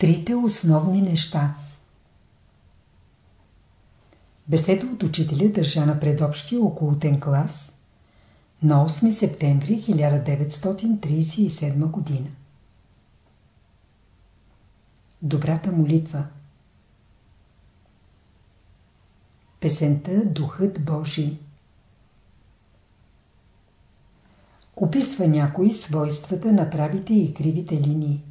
Трите основни неща Беседа от учителя държа на предобщия околотен клас на 8 септември 1937 година. Добрата молитва Песента Духът Божий Описва някои свойствата на правите и кривите линии.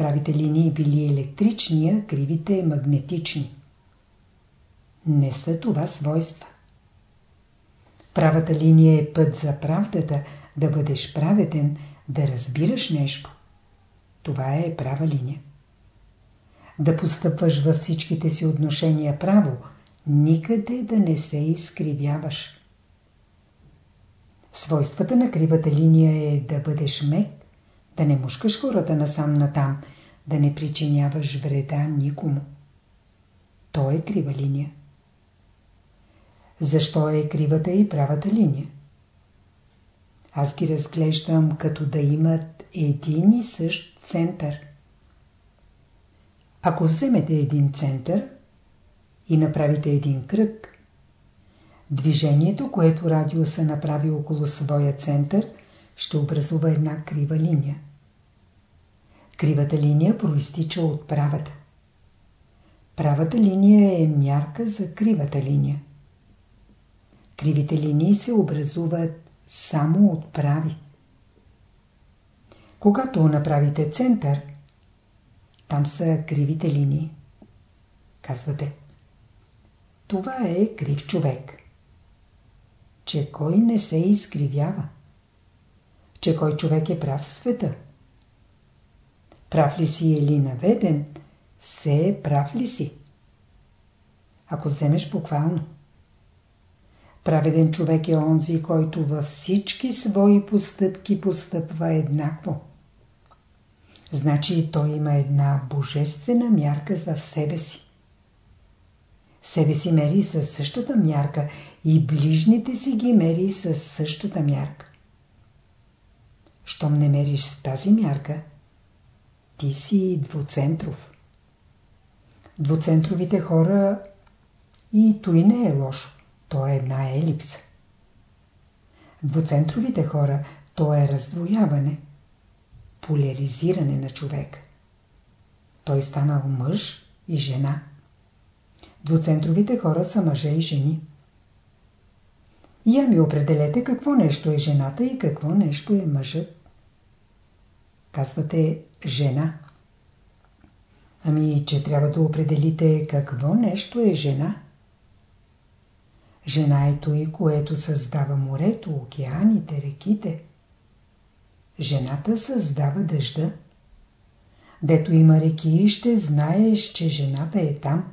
Правите линии били електрични, а кривите магнетични. Не са това свойства. Правата линия е път за правдата, да бъдеш праведен, да разбираш нещо. Това е права линия. Да постъпваш във всичките си отношения право, никъде да не се изкривяваш. Свойствата на кривата линия е да бъдеш мек, да не мушкаш хората насам натам, да не причиняваш вреда никому. То е крива линия. Защо е кривата и правата линия? Аз ги разглеждам като да имат един и същ център. Ако вземете един център и направите един кръг, движението, което радиуса направи около своя център, ще образува една крива линия. Кривата линия проистича от правата. Правата линия е мярка за кривата линия. Кривите линии се образуват само от прави. Когато направите център, там са кривите линии. Казвате. Това е крив човек. Че кой не се изкривява? Че кой човек е прав в света? Прав ли си или наведен, се е прав ли си? Ако вземеш буквално. Праведен човек е онзи, който във всички свои постъпки постъпва еднакво. Значи той има една божествена мярка в себе си. Себе си мери със същата мярка и ближните си ги мери със същата мярка. Щом не мериш с тази мярка, ти си двуцентров. Двуцентровите хора и той не е лошо. То е една елипса. Двуцентровите хора, то е раздвояване, поляризиране на човек. Той станал мъж и жена. Двуцентровите хора са мъже и жени. Я ми определете какво нещо е жената и какво нещо е мъжът. Казвате жена. Ами, че трябва да определите какво нещо е жена. Жена е той, което създава морето, океаните, реките. Жената създава дъжда. Дето има реки, ще знаеш, че жената е там.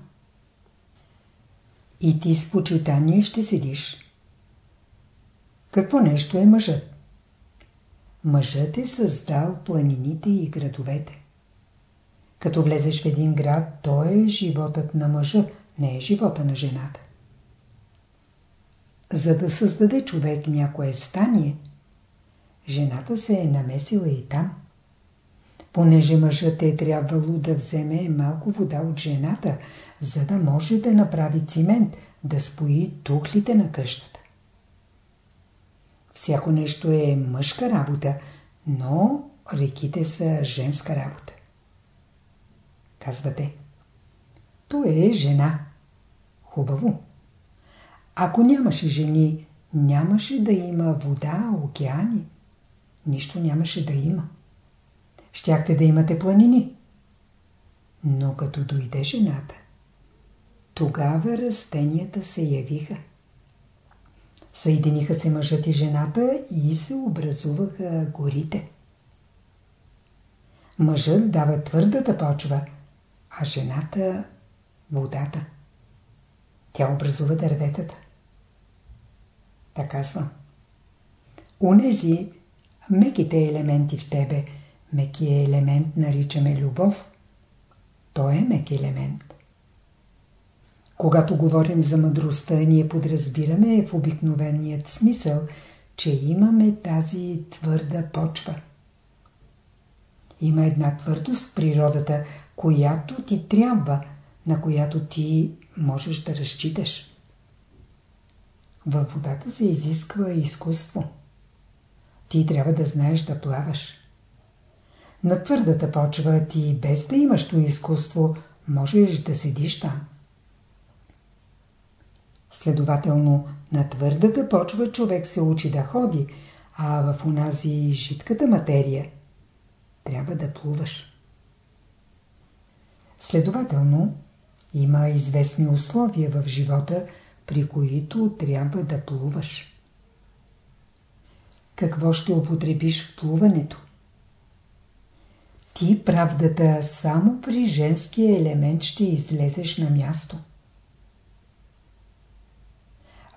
И ти с почитание ще седиш. Какво нещо е мъжът? Мъжът е създал планините и градовете. Като влезеш в един град, то е животът на мъжа, не е живота на жената. За да създаде човек някое стание, жената се е намесила и там. Понеже мъжът е трябвало да вземе малко вода от жената, за да може да направи цимент, да спои тухлите на къщата. Всяко нещо е мъжка работа, но реките са женска работа. Казвате, то е жена. Хубаво. Ако нямаше жени, нямаше да има вода, океани. Нищо нямаше да има. Щяхте да имате планини. Но като дойде жената, тогава растенията се явиха. Съединиха се мъжът и жената и се образуваха горите. Мъжът дава твърдата почва, а жената – водата. Тя образува дърветата. Така казвам. Унези меките елементи в тебе, мекия елемент наричаме любов. Той е мек елемент. Когато говорим за мъдростта, ние подразбираме в обикновеният смисъл, че имаме тази твърда почва. има една твърдост в природата, която ти трябва, на която ти можеш да разчиташ. Във водата се изисква изкуство. Ти трябва да знаеш да плаваш. На твърдата почва ти без да имаш то изкуство, можеш да седиш там. Следователно, на твърдата почва човек се учи да ходи, а в унази житката материя трябва да плуваш. Следователно, има известни условия в живота, при които трябва да плуваш. Какво ще употребиш в плуването? Ти правдата само при женския елемент ще излезеш на място.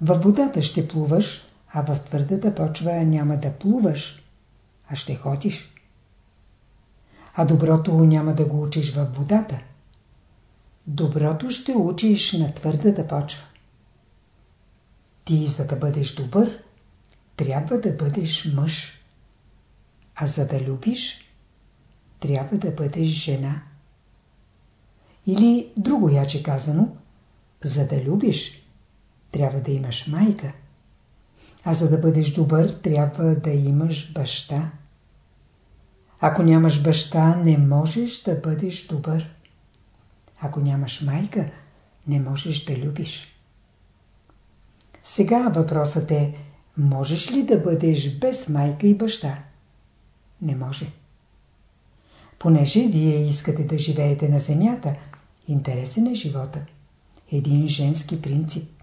Във водата ще плуваш, а в твърдата почва няма да плуваш, а ще ходиш. А доброто няма да го учиш във водата. Доброто ще учиш на твърдата почва. Ти, за да бъдеш добър, трябва да бъдеш мъж. А за да любиш, трябва да бъдеш жена. Или друго яче казано, за да любиш, трябва да имаш майка. А за да бъдеш добър, трябва да имаш баща. Ако нямаш баща, не можеш да бъдеш добър. Ако нямаш майка, не можеш да любиш. Сега въпросът е, можеш ли да бъдеш без майка и баща? Не може. Понеже вие искате да живеете на земята, интересен е живота. Един женски принцип.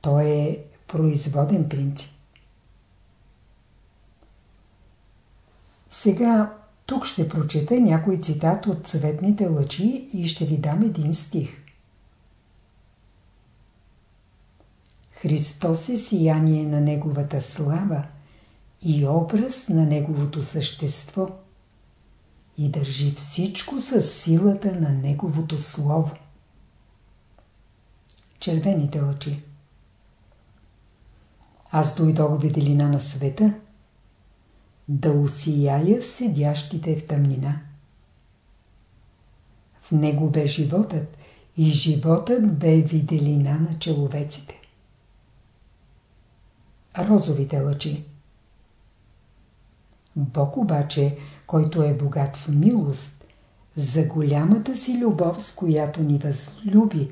Той е производен принцип. Сега тук ще прочета някой цитат от цветните лъчи и ще ви дам един стих. Христос е сияние на Неговата слава и образ на Неговото същество и държи всичко с силата на Неговото Слово. Червените очи Аз дойдох виделина на света, да усияя седящите в тъмнина. В него бе животът и животът бе виделина на человеците. Розовите лъчи Бог обаче, който е богат в милост, за голямата си любов, с която ни възлюби,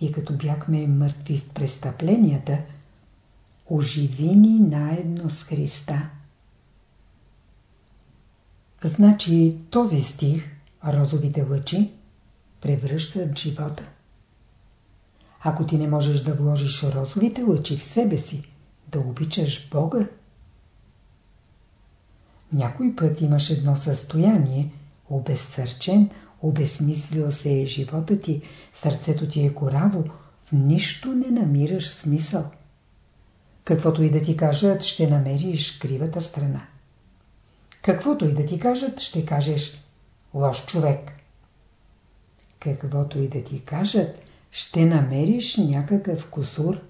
и като бяхме мъртви в престъпленията, оживи ни наедно с Христа. Значи този стих, розовите лъчи, превръщат живота. Ако ти не можеш да вложиш розовите лъчи в себе си, да обичаш Бога, някой път имаш едно състояние, обезсърчен, обезмислил се е живота ти, сърцето ти е кораво, в нищо не намираш смисъл. Каквото и да ти кажат, ще намериш кривата страна. Каквото и да ти кажат, ще кажеш лош човек. Каквото и да ти кажат, ще намериш някакъв косур.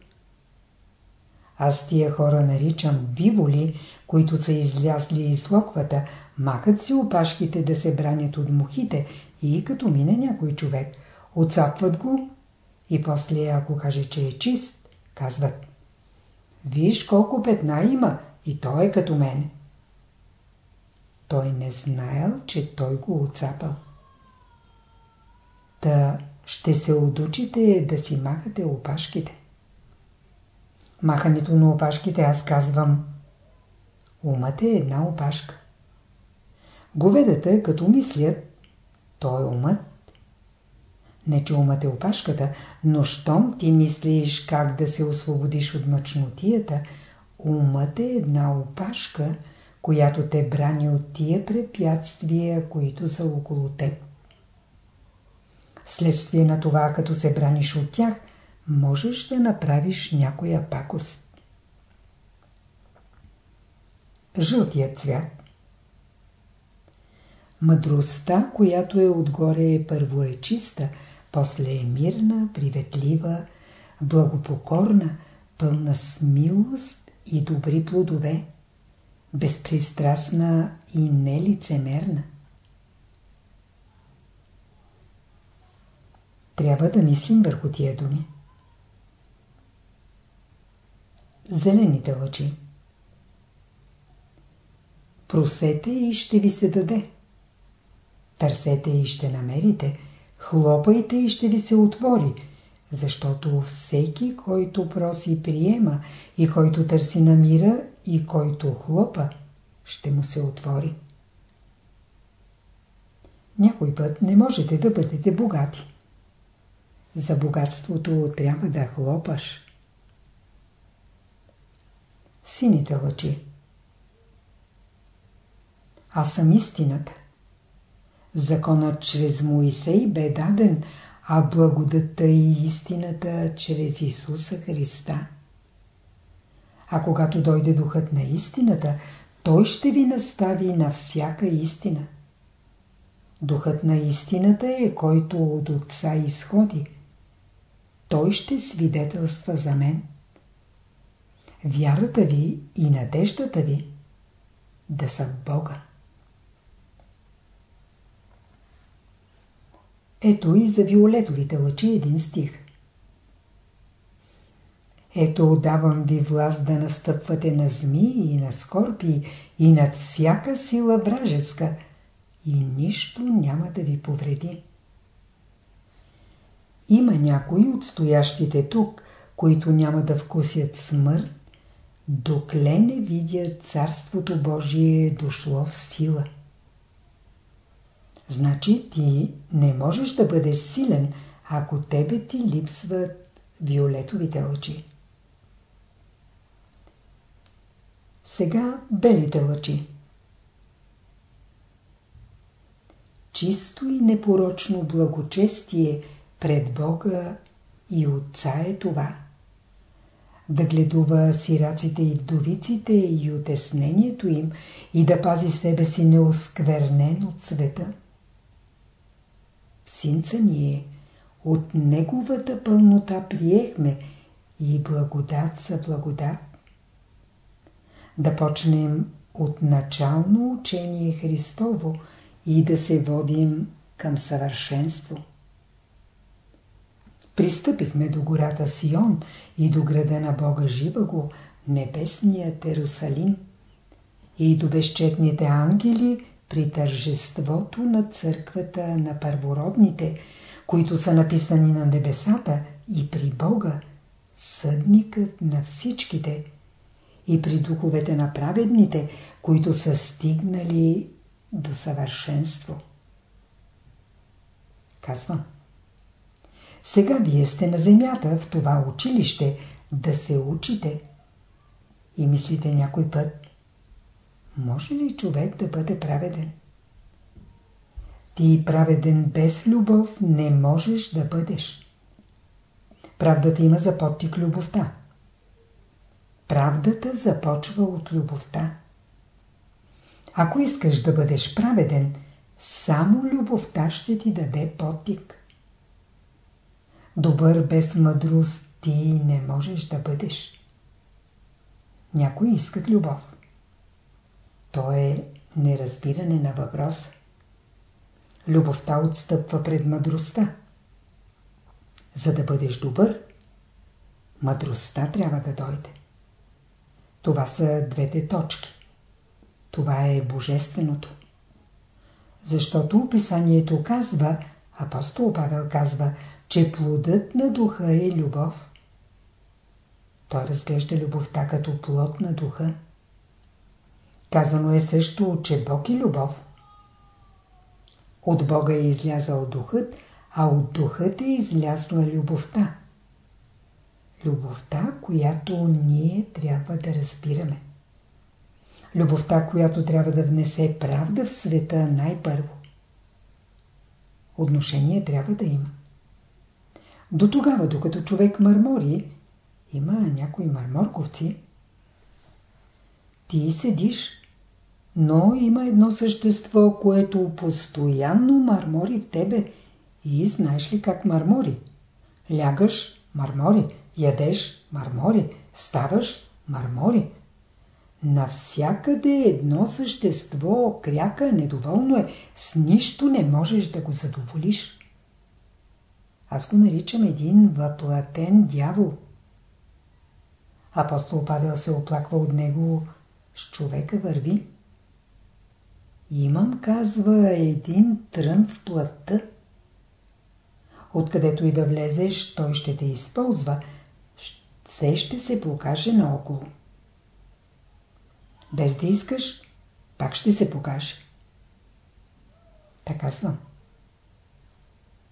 Аз тия хора наричам биволи, които са излязли из локвата, макат си опашките да се бранят от мухите и като мине някой човек, отцапват го и после, ако каже, че е чист, казват Виж колко петна има и той е като мене. Той не знаел, че той го отцапал. Та ще се отучите да си махате опашките. Махането на опашките аз казвам Умът е една опашка. Говедата, като мислят, той е умът. Не, че умът е опашката, но щом ти мислиш как да се освободиш от мъчнотията, умът е една опашка, която те брани от тия препятствия, които са около теб. Следствие на това, като се браниш от тях, можеш да направиш някоя пакост. Жълтият цвят Мъдростта, която е отгоре, първо е чиста, после е мирна, приветлива, благопокорна, пълна с милост и добри плодове. безпристрастна и нелицемерна. Трябва да мислим върху тия думи. Зелените лъчи Просете и ще ви се даде. Търсете и ще намерите. Хлопайте и ще ви се отвори. Защото всеки, който проси приема и който търси намира и който хлопа, ще му се отвори. Някой път не можете да бъдете богати. За богатството трябва да хлопаш. Сините лъчи Аз съм истината. Законът чрез Моисей бе даден, а благодата и истината чрез Исуса Христа. А когато дойде духът на истината, той ще ви настави на всяка истина. Духът на истината е, който от Отца изходи. Той ще свидетелства за мен. Вярата ви и надеждата ви да са в Бога. Ето и за виолетовите лъчи един стих. Ето давам ви власт да настъпвате на змии и на скорпии и над всяка сила вражеска и нищо няма да ви повреди. Има някои от стоящите тук, които няма да вкусят смърт, докле не видят Царството Божие дошло в сила. Значи ти не можеш да бъдеш силен, ако тебе ти липсват виолетовите лъчи. Сега белите лъчи. Чисто и непорочно благочестие пред Бога и Отца е това. Да гледува сираците и вдовиците и отеснението им и да пази себе си неосквернен от света. Синца ние от неговата пълнота приехме и благодат за благодат. Да почнем от начално учение Христово и да се водим към съвършенство. Пристъпихме до гората Сион и до града на Бога Живаго, небесният Ерусалим, и до безчетните ангели при тържеството на църквата на първородните, които са написани на небесата и при Бога, съдникът на всичките, и при духовете на праведните, които са стигнали до съвършенство. Казвам. Сега вие сте на земята в това училище да се учите. И мислите някой път, може ли човек да бъде праведен? Ти праведен без любов не можеш да бъдеш. Правдата има за подтик любовта. Правдата започва от любовта. Ако искаш да бъдеш праведен, само любовта ще ти даде подтик. Добър без мъдрост ти не можеш да бъдеш. Някои искат любов. То е неразбиране на въпроса. Любовта отстъпва пред мъдростта. За да бъдеш добър, мъдростта трябва да дойде. Това са двете точки. Това е божественото. Защото описанието казва, апостол Павел казва, че плодът на духа е любов. Той разглежда любовта като плод на духа. Казано е също, че Бог е любов. От Бога е излязал духът, а от духът е излязла любовта. Любовта, която ние трябва да разбираме. Любовта, която трябва да внесе правда в света най-първо. Отношение трябва да има. До тогава, докато човек мърмори, има някои мърморковци, ти седиш но има едно същество, което постоянно мармори в тебе. И знаеш ли как мармори? Лягаш – мармори, ядеш – мармори, ставаш – мармори. Навсякъде едно същество кряка, недоволно е, с нищо не можеш да го задоволиш. Аз го наричам един въплатен дявол. Апостол Павел се оплаква от него, с човека върви. Имам, казва, един трън в плътта. Откъдето и да влезеш, той ще те използва. Все ще се покаже наоколо. Без да искаш, пак ще се покаже. Така съм.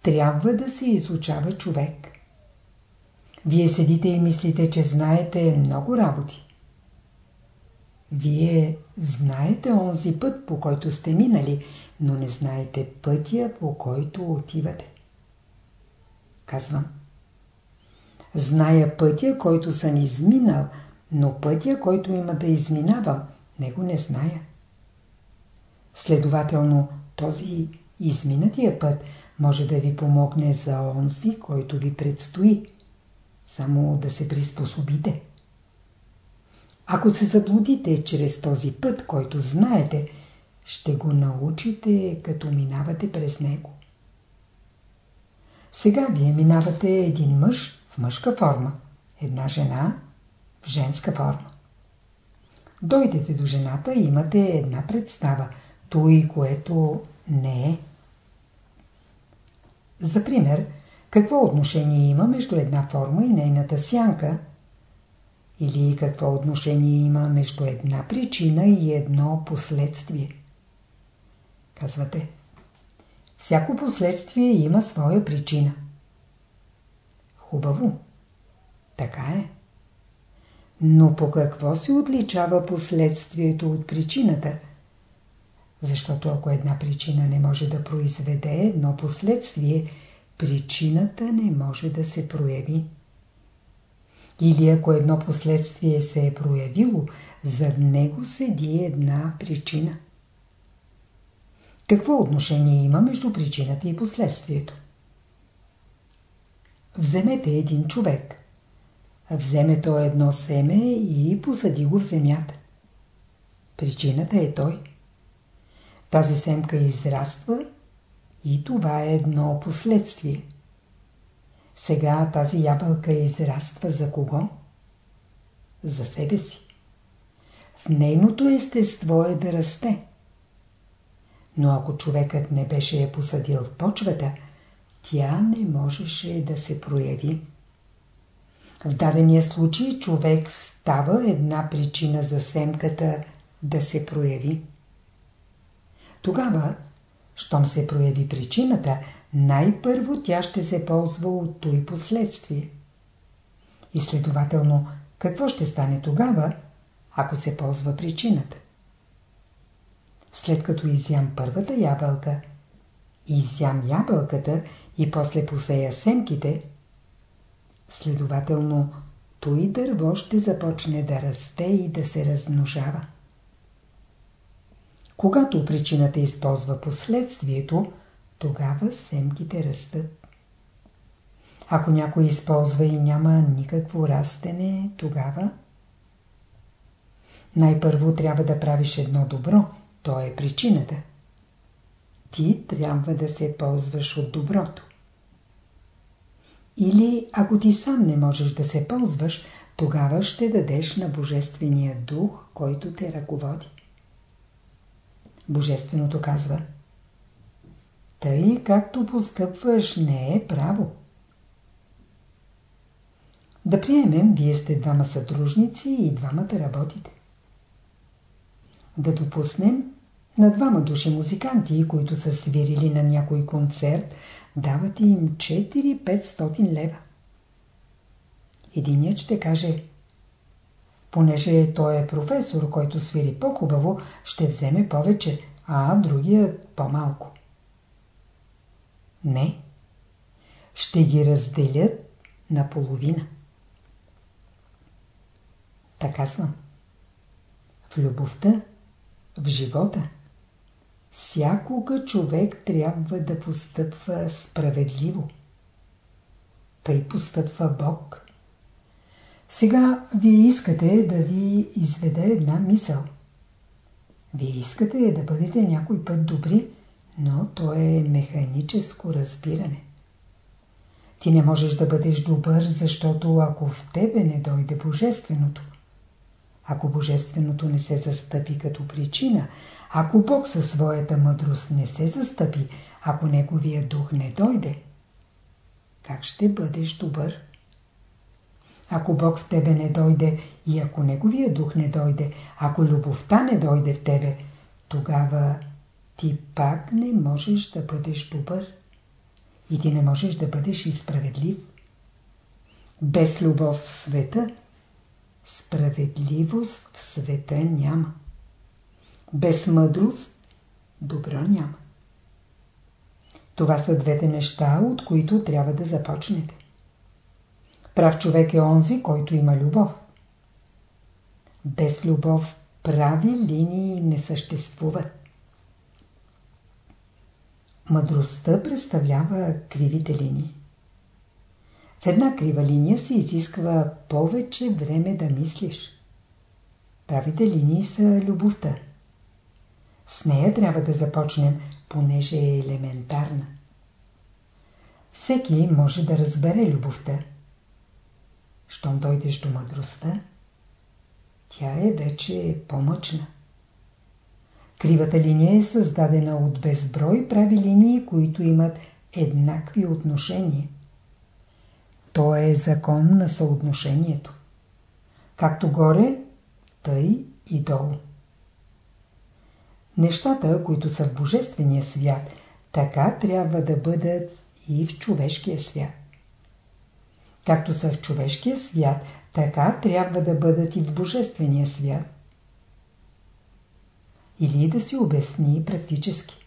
Трябва да се изучава човек. Вие седите и мислите, че знаете много работи. Вие знаете онзи път, по който сте минали, но не знаете пътя, по който отивате. Казвам. Зная пътя, който съм изминал, но пътя, който има да изминавам, него не зная. Следователно, този изминатия път може да ви помогне за онзи, който ви предстои. Само да се приспособите. Ако се заблудите чрез този път, който знаете, ще го научите, като минавате през него. Сега вие минавате един мъж в мъжка форма, една жена в женска форма. Дойдете до жената и имате една представа, той, което не е. За пример, какво отношение има между една форма и нейната сянка? Или какво отношение има между една причина и едно последствие? Казвате, всяко последствие има своя причина. Хубаво. Така е. Но по какво се отличава последствието от причината? Защото ако една причина не може да произведе едно последствие, причината не може да се прояви. Или ако едно последствие се е проявило, зад него седи една причина. Какво отношение има между причината и последствието? Вземете един човек. Вземе той едно семе и посади го в земята. Причината е той. Тази семка израства и това е едно последствие. Сега тази ябълка израства за кого? За себе си. В нейното естество е да расте. Но ако човекът не беше я посадил в почвата, тя не можеше да се прояви. В дадения случай човек става една причина за семката да се прояви. Тогава, щом се прояви причината, най-първо тя ще се ползва от той последствие. И следователно, какво ще стане тогава, ако се ползва причината? След като изям първата ябълка, изям ябълката и после посея семките, следователно, той дърво ще започне да расте и да се размножава. Когато причината използва последствието, тогава семките растат. Ако някой използва и няма никакво растене, тогава най-първо трябва да правиш едно добро, то е причината. Ти трябва да се ползваш от доброто. Или ако ти сам не можеш да се ползваш, тогава ще дадеш на Божествения дух, който те ръководи. Божественото казва Тъй както постъпваш не е право. Да приемем, вие сте двама съдружници и двамата работите. Да допуснем на двама души музиканти, които са свирили на някой концерт, давате им 4-500 лева. Единият ще каже Понеже той е професор, който свири по-хубаво, ще вземе повече, а другия по-малко. Не. Ще ги разделят на половина. Така съм. В любовта, в живота, всякога човек трябва да постъпва справедливо. Тъй постъпва Бог. Сега вие искате да ви изведе една мисъл. Вие искате да бъдете някой път добри, но то е механическо разбиране. Ти не можеш да бъдеш добър, защото ако в тебе не дойде Божественото, ако Божественото не се застъпи като причина, ако Бог със своята мъдрост не се застъпи, ако Неговия дух не дойде, как ще бъдеш добър? Ако Бог в тебе не дойде и ако Неговия дух не дойде, ако любовта не дойде в тебе, тогава ти пак не можеш да бъдеш добър. И ти не можеш да бъдеш и справедлив. Без любов в света, справедливост в света няма. Без мъдрост, добро няма. Това са двете неща, от които трябва да започнете. Прав човек е онзи, който има любов. Без любов прави линии не съществуват. Мъдростта представлява кривите линии. В една крива линия се изисква повече време да мислиш. Правите линии са любовта. С нея трябва да започнем, понеже е елементарна. Всеки може да разбере любовта. Щом дойдеш до мъдростта, тя е вече по-мъчна. Кривата линия е създадена от безброй прави линии, които имат еднакви отношения. То е закон на съотношението. Както горе, тъй и долу. Нещата, които са в Божествения свят, така трябва да бъдат и в човешкия свят. Както са в човешкия свят, така трябва да бъдат и в Божествения свят. Или да си обясни практически.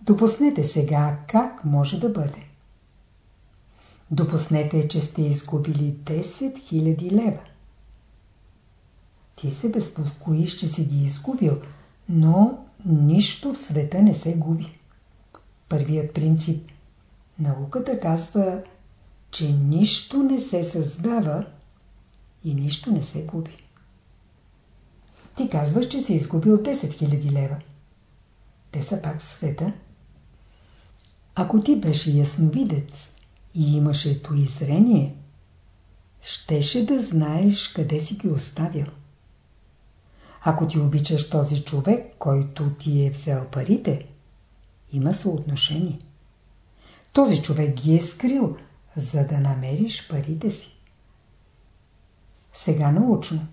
Допуснете сега как може да бъде. Допуснете, че сте изгубили 10 000 лева. Ти се безпокоиш, че си ги изгубил, но нищо в света не се губи. Първият принцип. Науката казва, че нищо не се създава и нищо не се губи. Ти казваш, че си изгубил 10 000 лева. Те са пак в света. Ако ти беше ясновидец и имаше то зрение, щеше да знаеш къде си ги оставил. Ако ти обичаш този човек, който ти е взел парите, има съотношение. Този човек ги е скрил, за да намериш парите си. Сега научно.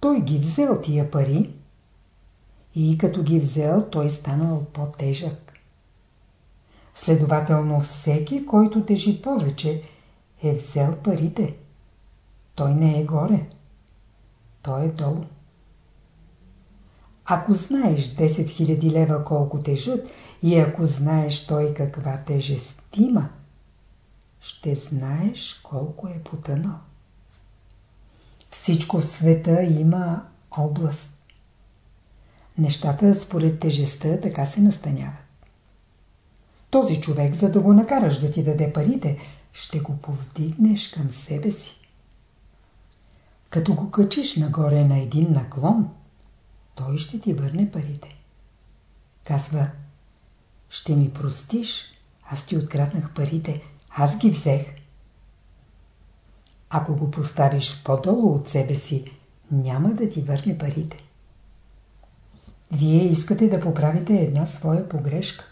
Той ги взел тия пари и като ги взел, той станал по-тежък. Следователно всеки, който тежи повече, е взел парите. Той не е горе. Той е долу. Ако знаеш 10 000 лева колко тежат и ако знаеш той каква тежест има, ще знаеш колко е потънал. Всичко в света има област. Нещата според тежестта така се настаняват. Този човек, за да го накараш да ти даде парите, ще го повдигнеш към себе си. Като го качиш нагоре на един наклон, той ще ти върне парите. Казва, ще ми простиш, аз ти откраднах парите, аз ги взех. Ако го поставиш по-долу от себе си, няма да ти върне парите. Вие искате да поправите една своя погрешка.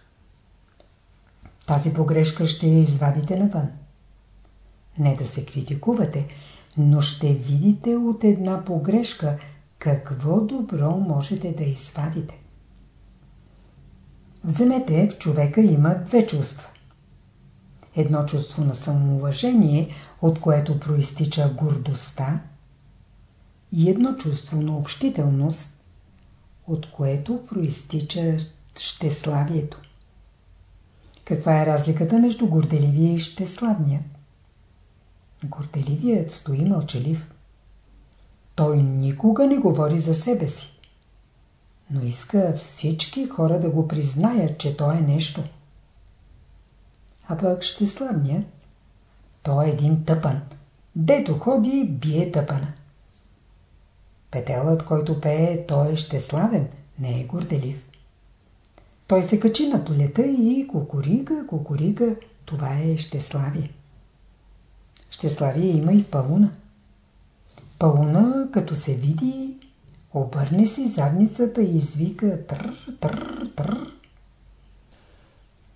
Тази погрешка ще я извадите навън. Не да се критикувате, но ще видите от една погрешка какво добро можете да извадите. Вземете, в човека има две чувства. Едно чувство на самоуважение, от което проистича гордостта, и едно чувство на общителност, от което проистича щеславието. Каква е разликата между горделивия и щеславния? Горделивият стои мълчалив. Той никога не говори за себе си. Но иска всички хора да го признаят, че той е нещо. А пък щеславният, той е един тъпан. Дето ходи, бие тъпана. Петелът, който пее, той е щеславен, не е горделив. Той се качи на полета и кукурика, кукурика, това е щеславие. Щеславие има и в пауна. Пауна, като се види, обърне си задницата и извика тър, тър, тър.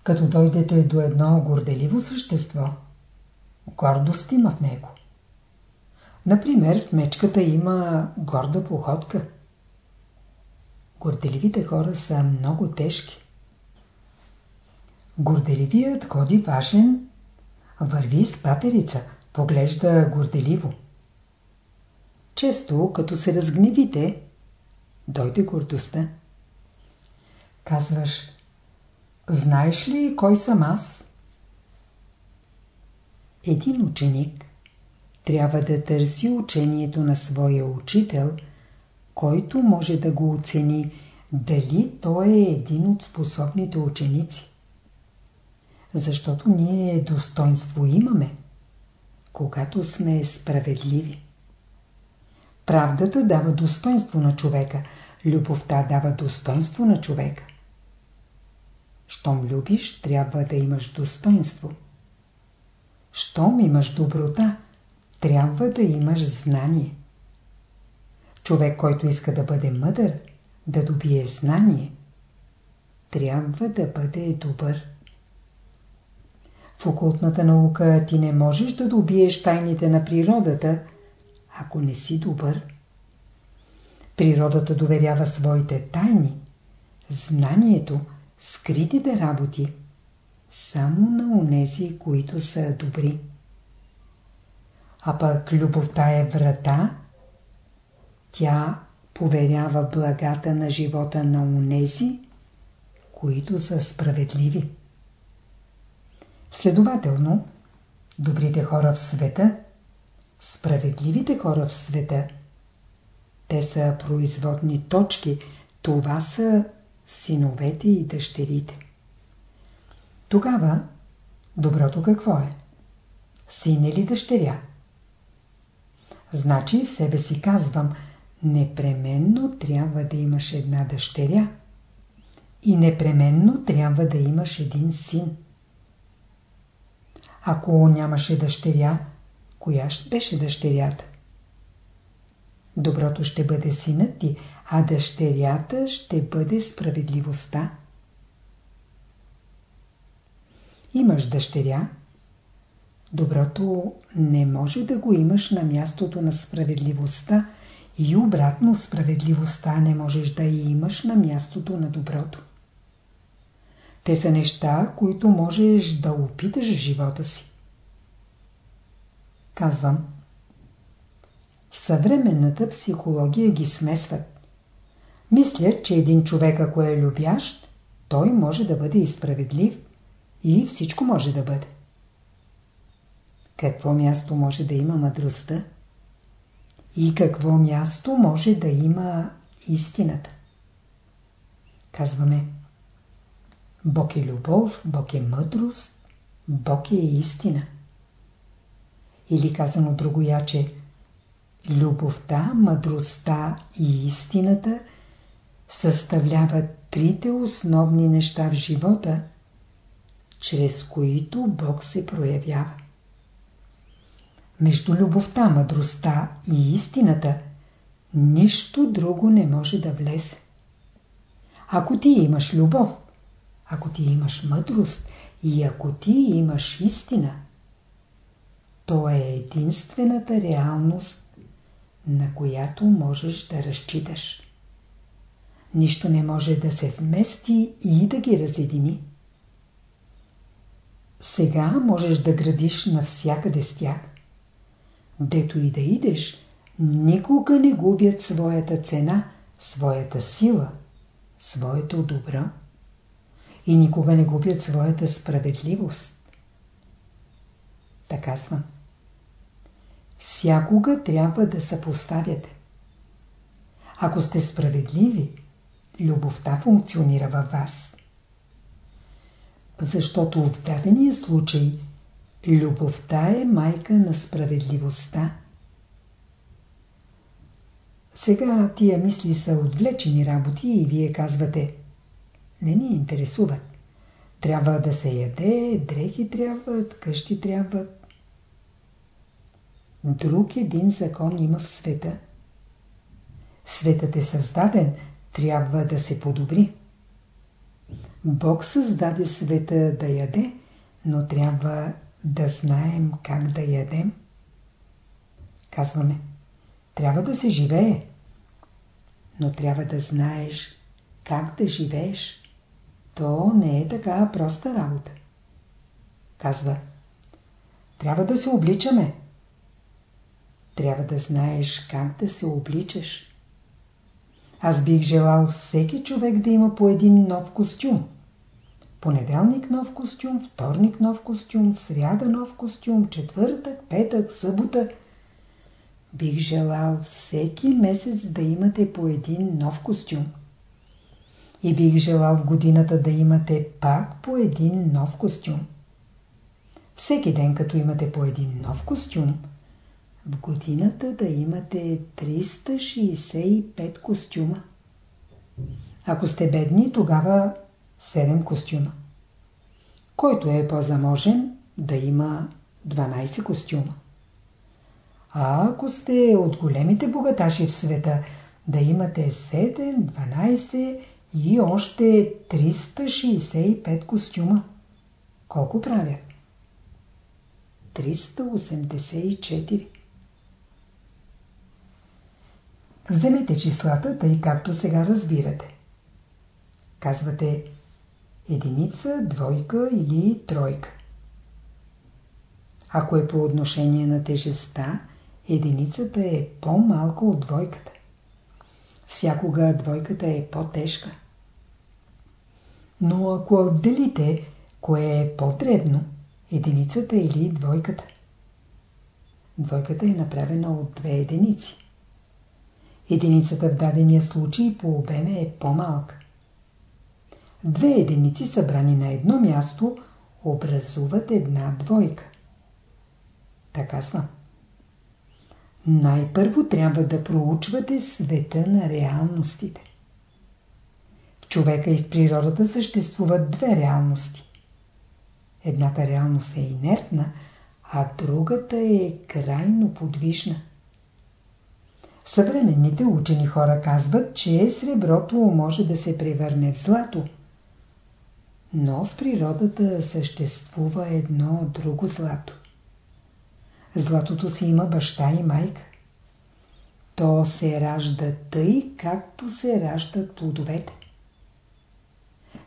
Като дойдете до едно горделиво същество, гордост има в него. Например, в мечката има горда походка. Горделивите хора са много тежки. Горделивият ходи важен, върви с патерица, поглежда горделиво. Често, като се разгневите, дойде гордостта. Казваш, знаеш ли кой съм аз? Един ученик трябва да търси учението на своя учител, който може да го оцени дали той е един от способните ученици. Защото ние достоинство имаме, когато сме справедливи. Правдата дава достоинство на човека, любовта дава достоинство на човека. Щом любиш, трябва да имаш достоинство. Щом имаш доброта, трябва да имаш знание. Човек, който иска да бъде мъдър, да добие знание, трябва да бъде добър. В окултната наука ти не можеш да добиеш тайните на природата, ако не си добър. Природата доверява своите тайни, знанието, скритите работи, само на унези, които са добри. А пък любовта е врата, тя поверява благата на живота на унези, които са справедливи. Следователно, добрите хора в света, справедливите хора в света, те са производни точки, това са синовете и дъщерите. Тогава доброто какво е? Син или дъщеря? Значи в себе си казвам, непременно трябва да имаш една дъщеря и непременно трябва да имаш един син. Ако нямаше дъщеря, коя ще беше дъщерята? Доброто ще бъде синът ти, а дъщерята ще бъде справедливостта. Имаш дъщеря, доброто не може да го имаш на мястото на справедливостта и обратно справедливостта не можеш да я имаш на мястото на доброто. Те са неща, които можеш да опиташ в живота си. Казвам. В съвременната психология ги смесват. Мислят, че един човек, ако е любящ, той може да бъде и справедлив и всичко може да бъде. Какво място може да има мъдростта? И какво място може да има истината? Казваме – Бог е любов, Бог е мъдрост, Бог е истина. Или казано другояче, любовта, мъдростта и истината съставляват трите основни неща в живота, чрез които Бог се проявява. Между любовта, мъдростта и истината нищо друго не може да влезе. Ако ти имаш любов, ако ти имаш мъдрост и ако ти имаш истина, то е единствената реалност, на която можеш да разчиташ. Нищо не може да се вмести и да ги разедини. Сега можеш да градиш навсякъде с тях. Дето и да идеш, никога не губят своята цена, своята сила, своето добро и никога не губят своята справедливост. Така съм. Всякога трябва да съпоставяте. Ако сте справедливи, любовта функционира във вас. Защото в дадения случай Любовта е майка на справедливостта. Сега тия мисли са отвлечени работи и вие казвате Не ни интересуват. Трябва да се яде, дрехи трябват, къщи трябват. Друг един закон има в света. Светът е създаден, трябва да се подобри. Бог създаде света да яде, но трябва да знаем как да ядем. Казваме, трябва да се живее, но трябва да знаеш как да живееш. То не е така проста работа. Казва, трябва да се обличаме. Трябва да знаеш как да се обличаш. Аз бих желал всеки човек да има по един нов костюм. Понеделник нов костюм, вторник нов костюм, сряда нов костюм, четвъртък, петък, събота. Бих желал всеки месец да имате по един нов костюм. И бих желал в годината да имате пак по един нов костюм. Всеки ден, като имате по един нов костюм, в годината да имате 365 костюма. Ако сте бедни, тогава 7 костюма. Който е по-заможен, да има 12 костюма. А ако сте от големите богаташи в света, да имате 7, 12 и още 365 костюма. Колко правят? 384. Вземете числата, тъй както сега разбирате. Казвате единица, двойка или тройка. Ако е по отношение на тежестта, единицата е по-малко от двойката. Всякога двойката е по-тежка. Но ако отделите кое е по-дребно, единицата или двойката. Двойката е направена от две единици. Единицата в дадения случай по обеме е по-малка. Две единици събрани на едно място образуват една двойка. Така сва. Най-първо трябва да проучвате света на реалностите. В човека и в природата съществуват две реалности. Едната реалност е инертна, а другата е крайно подвижна. Съвременните учени хора казват, че среброто може да се превърне в злато. Но в природата съществува едно друго злато. Златото си има баща и майка. То се ражда тъй, както се раждат плодовете.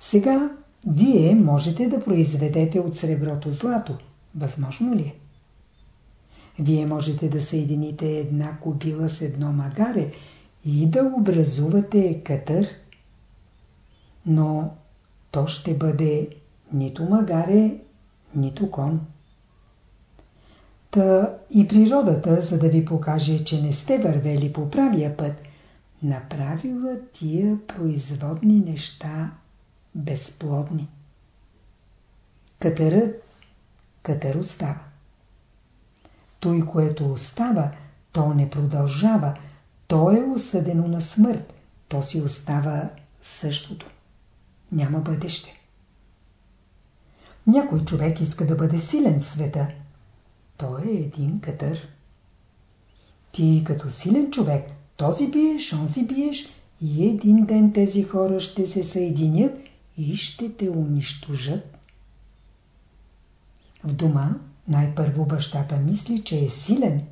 Сега вие можете да произведете от среброто злато. Възможно ли е? Вие можете да съедините една кобила с едно магаре и да образувате катър. Но то ще бъде нито магаре, нито кон. Та и природата, за да ви покаже, че не сте вървели по правия път, направила тия производни неща безплодни. Катърът, катър остава. Той, което остава, то не продължава, то е осъдено на смърт, то си остава същото. Няма бъдеще. Някой човек иска да бъде силен в света. Той е един катър. Ти като силен човек, този биеш, онзи биеш и един ден тези хора ще се съединят и ще те унищожат. В дома най-първо бащата мисли, че е силен.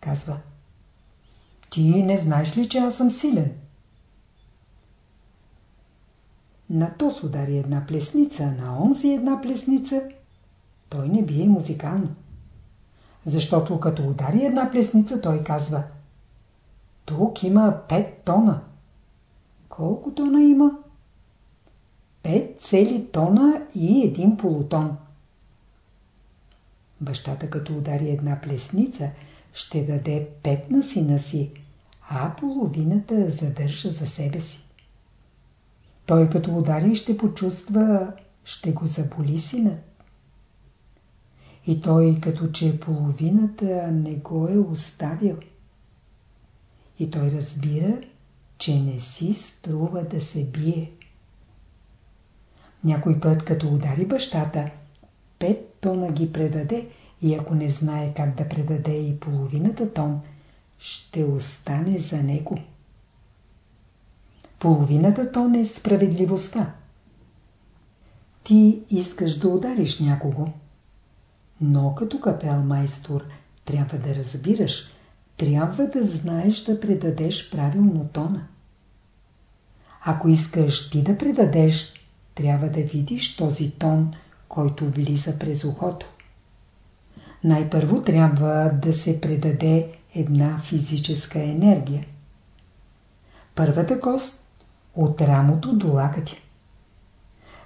Казва. Ти не знаеш ли, че аз съм силен? На то с удари една плесница, на онзи една плесница. Той не бие музикално. Защото като удари една плесница, той казва Тук има пет тона. Колко тона има? Пет цели тона и един полутон. Бащата като удари една плесница, ще даде пет на сина си, а половината задържа за себе си. Той като удари ще почувства, ще го заболи сина. и той като че половината не го е оставил. И той разбира, че не си струва да се бие. Някой път, като удари бащата, пет тона ги предаде и ако не знае как да предаде и половината тон, ще остане за него. Половината тон е справедливостта. Ти искаш да удариш някого. Но като капел майстор трябва да разбираш, трябва да знаеш да предадеш правилно тона. Ако искаш ти да предадеш, трябва да видиш този тон, който влиза през ухото. Най-първо трябва да се предаде една физическа енергия. Първата кост от рамото до лакътя.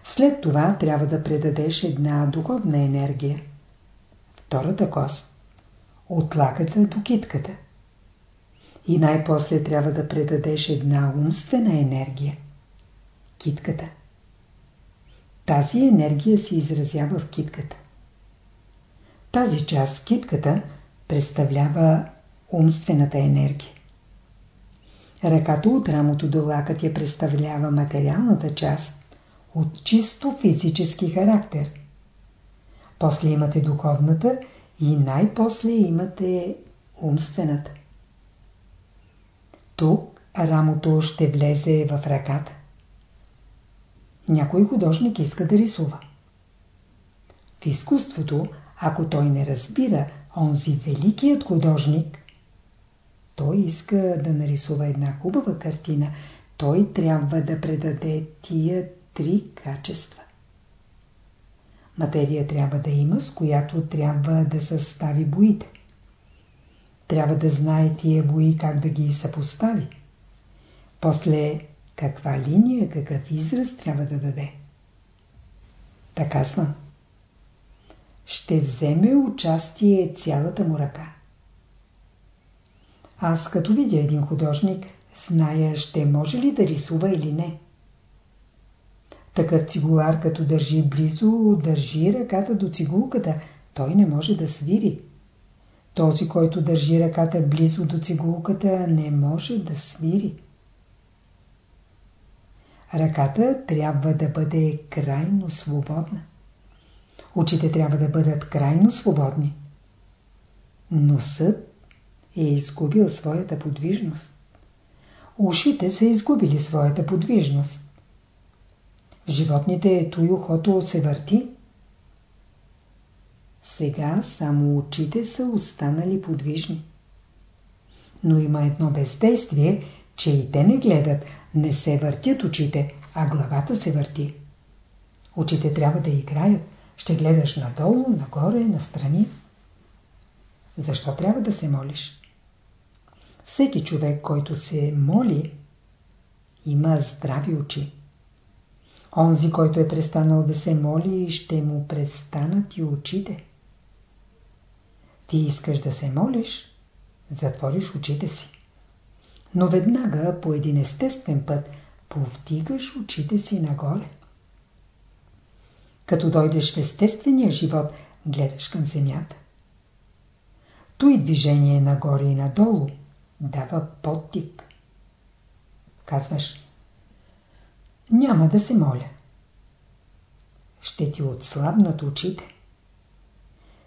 След това трябва да предадеш една духовна енергия. Втората кост от лаката до китката. И най-после трябва да предадеш една умствена енергия. Китката. Тази енергия се изразява в китката. Тази част, китката, представлява умствената енергия. Ръката от рамото до лакът представлява материалната част от чисто физически характер. После имате духовната и най-после имате умствената. Тук рамото ще влезе в ръката. Някой художник иска да рисува. В изкуството, ако той не разбира онзи великият художник, той иска да нарисува една хубава картина, той трябва да предаде тия три качества. Материя трябва да има, с която трябва да състави боите. Трябва да знае тия бои как да ги съпостави. После каква линия, какъв израз трябва да даде. Така съм. Ще вземе участие цялата му ръка. Аз като видя един художник, зная ще може ли да рисува или не. Такъв цигулар като държи близо, държи ръката до цигулката, той не може да свири. Този, който държи ръката близо до цигулката, не може да свири. Ръката трябва да бъде крайно свободна. Очите трябва да бъдат крайно свободни. Носът е изгубил своята подвижност. Ушите са изгубили своята подвижност. Животните той ухото се върти. Сега само очите са останали подвижни. Но има едно бездействие, че и те не гледат, не се въртят очите, а главата се върти. Очите трябва да играят. Ще гледаш надолу, нагоре, настрани. Защо трябва да се молиш? Всеки човек, който се моли, има здрави очи. Онзи, който е престанал да се моли, ще му престанат и очите. Ти искаш да се молиш, затвориш очите си. Но веднага, по един естествен път, повдигаш очите си нагоре. Като дойдеш в естествения живот, гледаш към земята. Той движение нагоре и надолу – дава подтик. Казваш, няма да се моля. Ще ти отслабнат очите.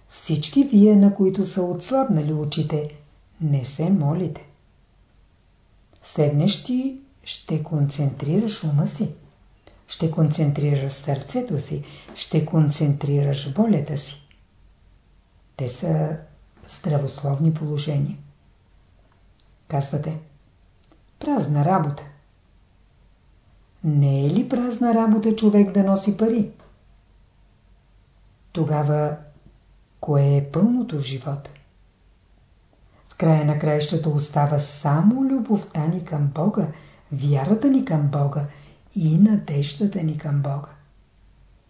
Всички вие, на които са отслабнали очите, не се молите. Седнеш ти, ще концентрираш ума си. Ще концентрираш сърцето си. Ще концентрираш волята си. Те са здравословни положения. Казвате. Празна работа. Не е ли празна работа човек да носи пари? Тогава, кое е пълното в живота? Края на краищата остава само любовта ни към Бога, вярата ни към Бога и надеждата ни към Бога.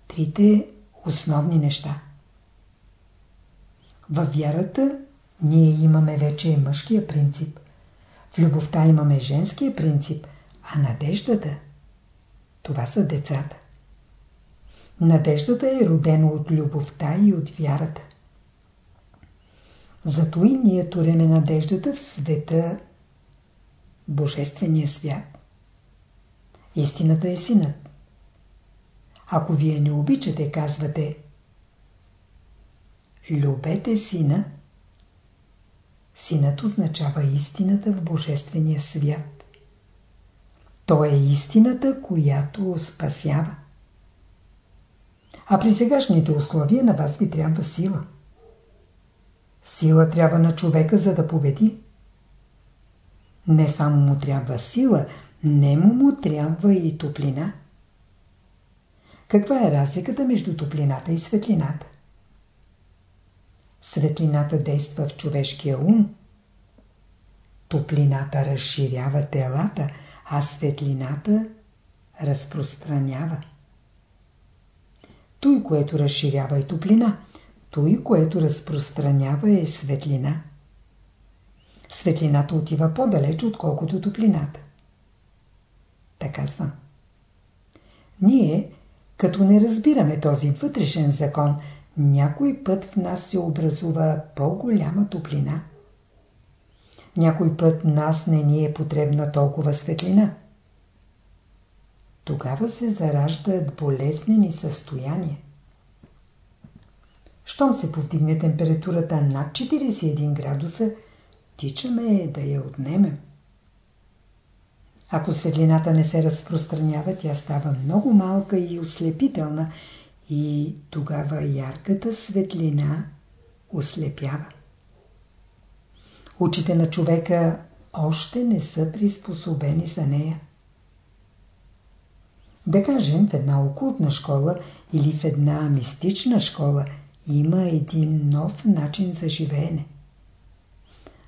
Трите основни неща. Във вярата ние имаме вече мъжкия принцип. В любовта имаме женския принцип, а надеждата – това са децата. Надеждата е родена от любовта и от вярата. Зато и ние туреме надеждата в света, Божествения свят. Истината е синът. Ако вие не обичате, казвате Любете сина. Синът означава истината в Божествения свят. То е истината, която спасява. А при сегашните условия на вас ви трябва сила. Сила трябва на човека, за да победи. Не само му трябва сила, не му му трябва и топлина. Каква е разликата между топлината и светлината? Светлината действа в човешкия ум. Топлината разширява телата, а светлината разпространява. Той, което разширява е топлина, той, което разпространява е светлина. Светлината отива по-далеч, отколкото топлината. Така казвам. Ние, като не разбираме този вътрешен закон, някой път в нас се образува по-голяма топлина. Някой път нас не ни е потребна толкова светлина. Тогава се зараждат болезнени състояния. Щом се повдигне температурата над 41 градуса, тичаме да я отнемем. Ако светлината не се разпространява, тя става много малка и ослепителна и тогава ярката светлина ослепява. Очите на човека още не са приспособени за нея. Да кажем, в една окултна школа или в една мистична школа има един нов начин за живеене.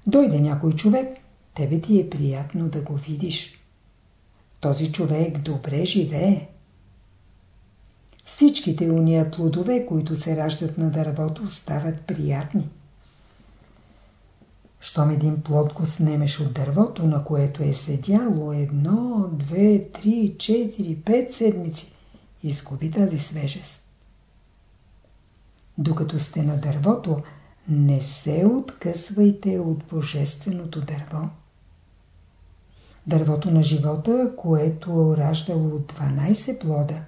Дойде някой човек, тебе ти е приятно да го видиш. Този човек добре живее. Всичките уния плодове, които се раждат на дървото, стават приятни. Щом един плод го снемеш от дървото, на което е седяло едно, две, три, четири, пет седмици, изгуби тази свежест. Докато сте на дървото, не се откъсвайте от божественото дърво. Дървото на живота, което раждало от 12 плода,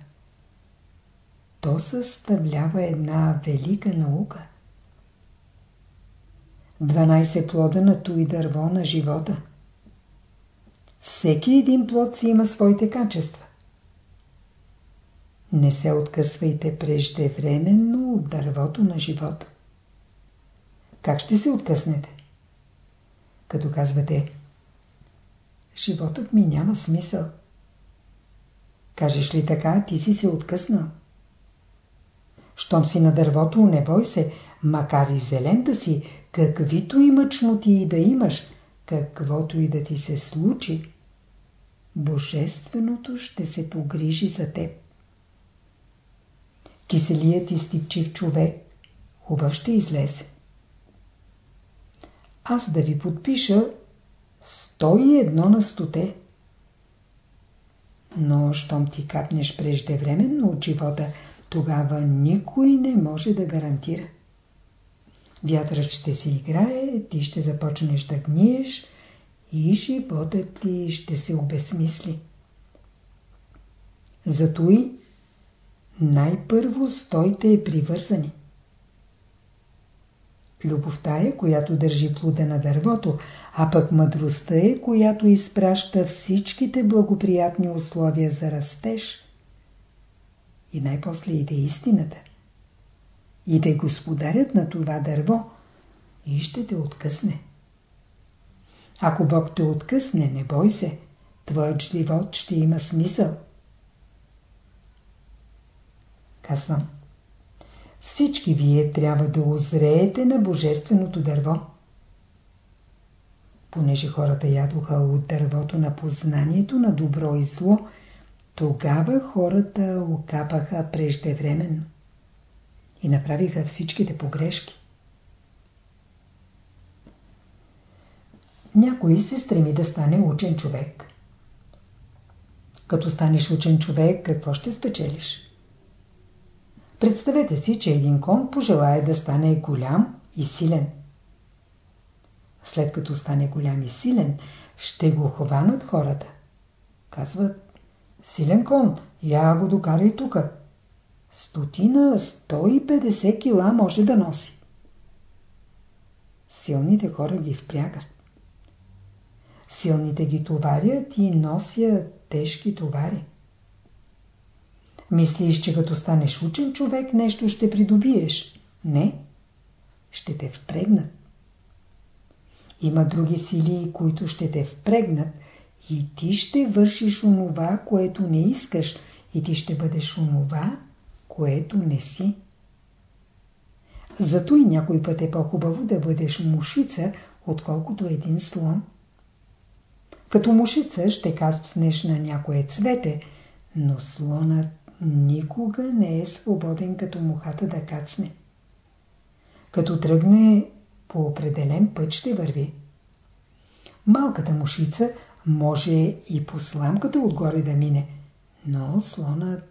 то съставлява една велика наука. 12 плода на той дърво на живота. Всеки един плод си има своите качества. Не се откъсвайте преждевременно от дървото на живота. Как ще се откъснете? Като казвате Животът ми няма смисъл. Кажеш ли така, ти си се откъснал. Щом си на дървото, не бой се, макар и зелен да си, каквито и мъчноти да имаш, каквото и да ти се случи, Божественото ще се погрижи за теб. Киселият и стипчив човек хубав ще излезе. Аз да ви подпиша 101 на стоте. Но, щом ти капнеш преждевременно от живота, тогава никой не може да гарантира. Вятърът ще се играе, ти ще започнеш да гниеш и животът ти ще се обесмисли. Зато и най-първо стойте привързани. Любовта е, която държи плода на дървото, а пък мъдростта е, която изпраща всичките благоприятни условия за растеж. И най-после иде истината. Иде господарят на това дърво и ще те откъсне. Ако Бог те откъсне, не бой се. Твоят живот ще има смисъл. Казвам. Всички вие трябва да озреете на божественото дърво. Понеже хората ядоха от дървото на познанието на добро и зло, тогава хората окапаха преждевременно и направиха всичките погрешки. Някой се стреми да стане учен човек. Като станеш учен човек, какво ще спечелиш? Представете си, че един кон пожелая да стане голям и силен. след като стане голям и силен, ще го хванат хората. Казват, силен кон, я го докарай тука. Стотина, 150 кила може да носи. Силните хора ги впрягат. Силните ги товарят и носят тежки товари. Мислиш, че като станеш учен човек, нещо ще придобиеш. Не. Ще те впрегнат. Има други сили, които ще те впрегнат и ти ще вършиш онова, което не искаш и ти ще бъдеш онова, което не си. Зато и някой път е по-хубаво да бъдеш мушица, отколкото един слон. Като мушица ще кацнеш на някое цвете, но слонът никога не е свободен като мухата да кацне. Като тръгне по определен път ще върви. Малката мушица може и по сламката отгоре да мине, но слонът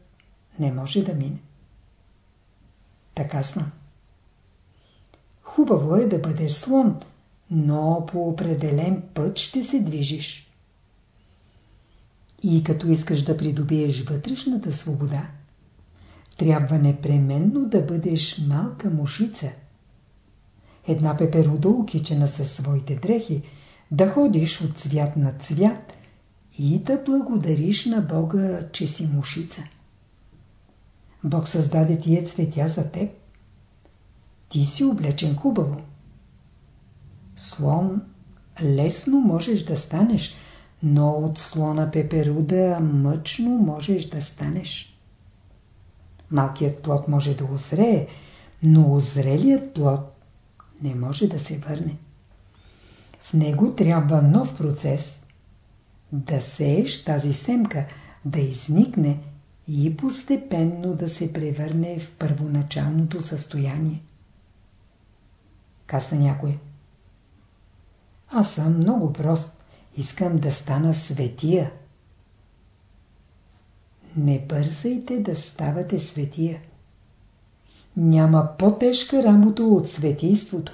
не може да мине. Така сма. Хубаво е да бъдеш слон, но по определен път ще се движиш. И като искаш да придобиеш вътрешната свобода, трябва непременно да бъдеш малка мушица. Една пеперуда окичена със своите дрехи, да ходиш от цвят на цвят и да благодариш на Бога, че си мушица. Бог създаде тия цветя за теб. Ти си облечен хубаво. Слон лесно можеш да станеш – но от слона пеперуда мъчно можеш да станеш. Малкият плод може да озрее, но озрелият плод не може да се върне. В него трябва нов процес. Да сееш тази семка, да изникне и постепенно да се превърне в първоначалното състояние. Каза някой. Аз съм много прост. Искам да стана светия. Не бързайте да ставате светия. Няма по-тежка работа от светийството.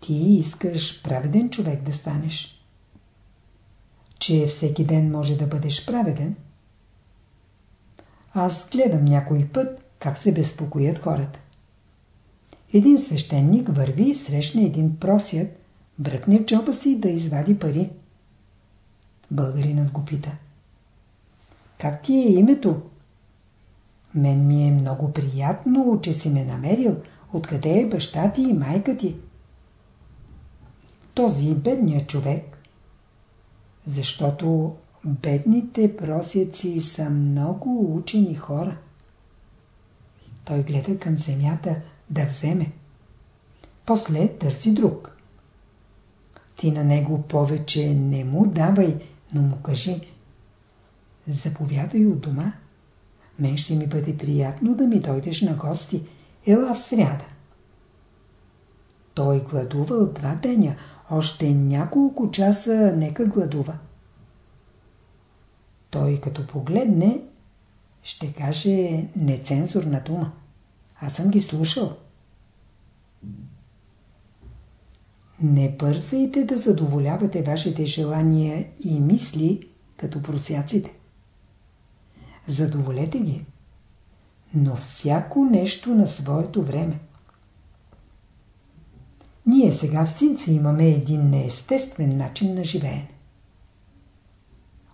Ти искаш праведен човек да станеш. Че всеки ден може да бъдеш праведен. Аз гледам някой път как се безпокоят хората. Един свещеник върви и срещне един просят, бръкне в джоба си да извади пари. Българинът го пита. Как ти е името? Мен ми е много приятно, че си ме намерил. Откъде е баща ти и майка ти? Този бедният човек. Защото бедните просеци са много учени хора. Той гледа към земята да вземе. После търси друг. Ти на него повече не му давай, но му кажи. Заповядай от дома. Мен ще ми бъде приятно да ми дойдеш на гости. Ела в сряда. Той гладувал два деня, още няколко часа нека гладува. Той като погледне, ще каже нецензурна дума. Аз съм ги слушал. Не бързайте да задоволявате вашите желания и мисли като просяците. Задоволете ги, но всяко нещо на своето време. Ние сега в синца имаме един неестествен начин на живеене.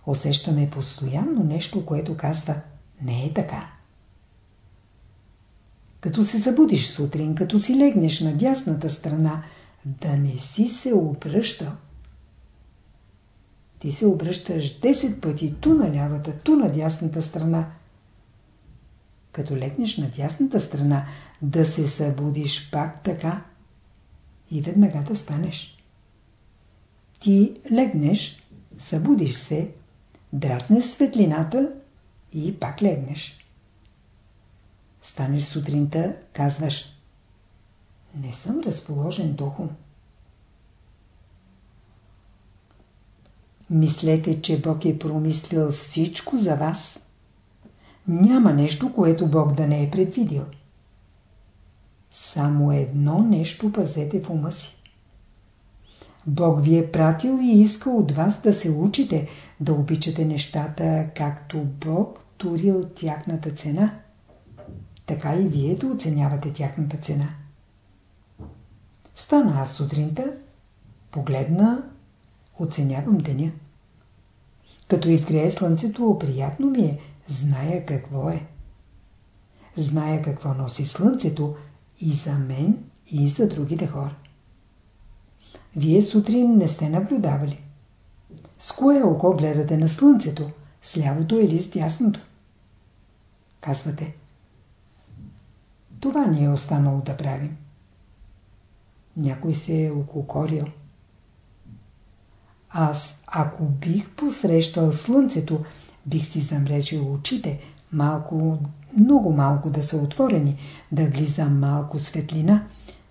Усещаме постоянно нещо, което казва не е така. Като се забудиш сутрин, като си легнеш на дясната страна, да не си се обръщал. Ти се обръщаш 10 пъти ту на лявата, ту на дясната страна. Като легнеш на дясната страна, да се събудиш пак така и веднага да станеш. Ти легнеш, събудиш се, драснеш светлината и пак легнеш. Станеш сутринта, казваш не съм разположен духом. Мислете, че Бог е промислил всичко за вас. Няма нещо, което Бог да не е предвидил. Само едно нещо пазете в ума си. Бог ви е пратил и иска от вас да се учите, да обичате нещата, както Бог турил тяхната цена. Така и вие да оценявате тяхната цена. Стана аз сутринта, погледна, оценявам деня. Като изгрее слънцето, приятно ми е, зная какво е. Зная какво носи слънцето и за мен, и за другите хора. Вие сутрин не сте наблюдавали. С кое око гледате на слънцето? С лявото или с дясното? Казвате. Това ни е останало да правим. Някой се е окукорил. Аз, ако бих посрещал слънцето, бих си замрежил очите, малко, много малко да са отворени, да влиза малко светлина,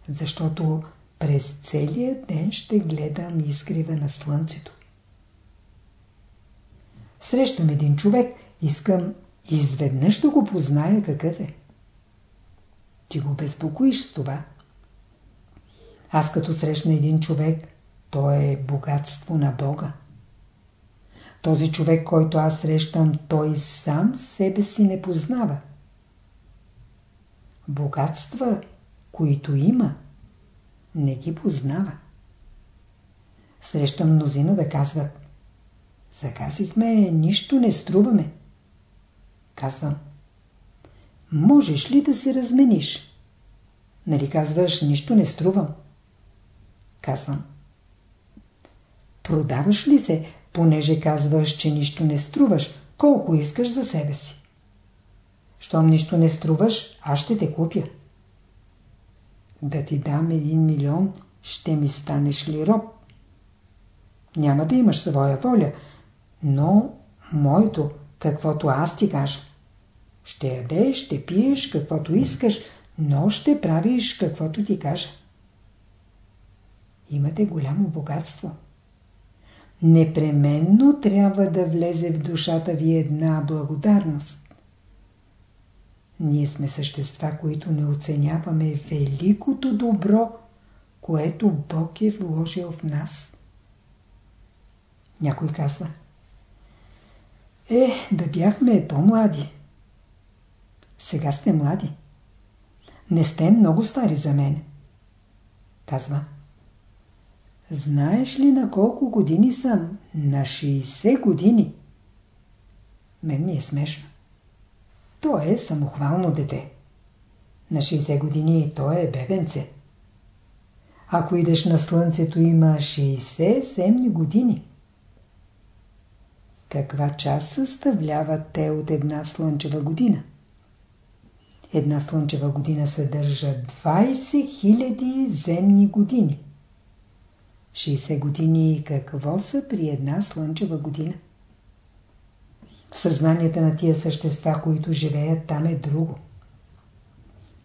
защото през целия ден ще гледам изкрива на слънцето. Срещам един човек, искам изведнъж да го позная какъв е. Ти го безпокоиш с това. Аз като срещна един човек, той е богатство на Бога. Този човек, който аз срещам, той сам себе си не познава. Богатства, които има, не ги познава. Срещам мнозина да казват Заказихме, нищо не струваме. Казвам Можеш ли да се размениш? Нали казваш, нищо не струвам? Казвам Продаваш ли се, понеже казваш, че нищо не струваш, колко искаш за себе си? Щом нищо не струваш, аз ще те купя. Да ти дам един милион, ще ми станеш ли роб? Няма да имаш своя воля, но моето, каквото аз ти кажа. Ще ядеш, ще пиеш, каквото искаш, но ще правиш каквото ти кажа. Имате голямо богатство. Непременно трябва да влезе в душата ви една благодарност. Ние сме същества, които не оценяваме великото добро, което Бог е вложил в нас. Някой казва Е, да бяхме по-млади. Сега сте млади. Не сте много стари за мен. Казва Знаеш ли на колко години съм? На 60 години. Мен ми е смешно. То е самохвално дете. На 60 години то е бебенце. Ако идеш на слънцето има 60 земни години. Каква част съставляват те от една слънчева година? Една слънчева година съдържа 20 000 земни години. 60 години какво са при една слънчева година? Съзнанията на тия същества, които живеят там е друго.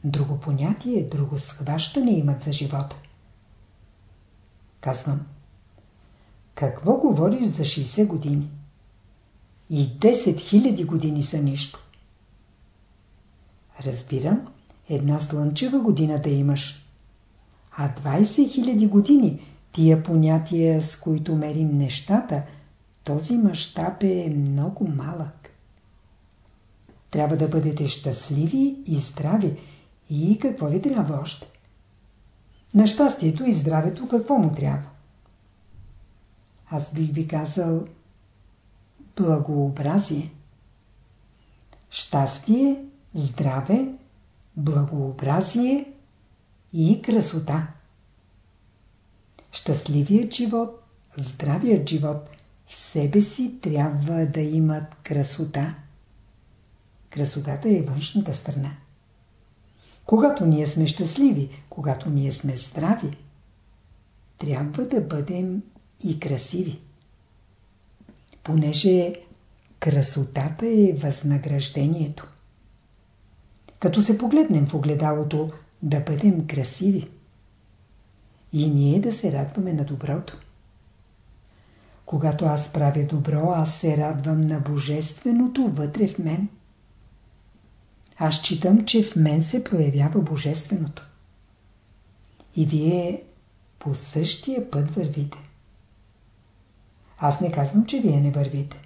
Друго понятие, друго схващане имат за живота. Казвам. Какво говориш за 60 години? И 10 000 години са нищо. Разбирам, една слънчева година да имаш. А 20 000 години, тия понятия, с които мерим нещата – този мащаб е много малък. Трябва да бъдете щастливи и здрави. И какво ви трябва още? На щастието и здравето какво му трябва? Аз бих ви казал благообразие. Щастие, здраве, благообразие и красота. Щастливият живот, здравият живот – в себе си трябва да имат красота. Красотата е външната страна. Когато ние сме щастливи, когато ние сме здрави, трябва да бъдем и красиви. Понеже красотата е възнаграждението. Като се погледнем в огледалото, да бъдем красиви. И ние да се радваме на доброто. Когато аз правя добро, аз се радвам на Божественото вътре в мен. Аз считам, че в мен се проявява Божественото. И вие по същия път вървите. Аз не казвам, че вие не вървите.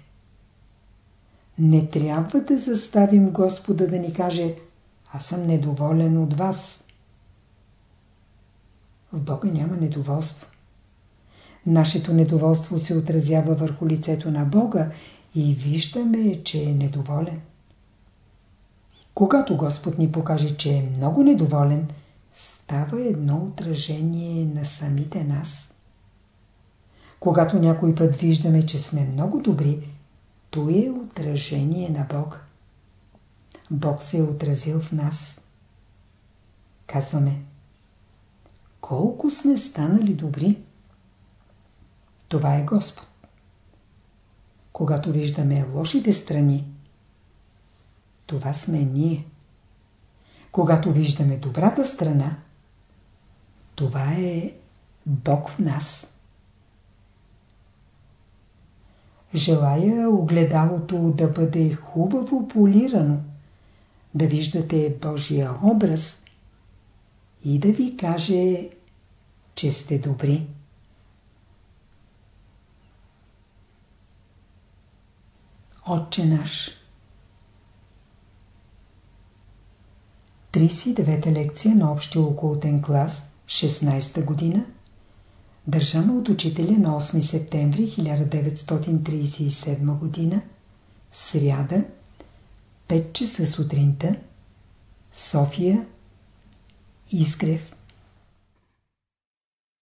Не трябва да заставим Господа да ни каже аз съм недоволен от вас. В Бога няма недоволство. Нашето недоволство се отразява върху лицето на Бога и виждаме, че е недоволен. Когато Господ ни покаже, че е много недоволен, става едно отражение на самите нас. Когато някой път виждаме, че сме много добри, то е отражение на Бог. Бог се е отразил в нас. Казваме, колко сме станали добри. Това е Господ. Когато виждаме лошите страни, това сме ние. Когато виждаме добрата страна, това е Бог в нас. Желая огледалото да бъде хубаво полирано, да виждате Божия образ и да ви каже, че сте добри. Отче наш. 39-та лекция на общия окултен клас, 16-та година, държана от учителя на 8 септември 1937 година, сряда, 5 часа сутринта, София, Изгрев,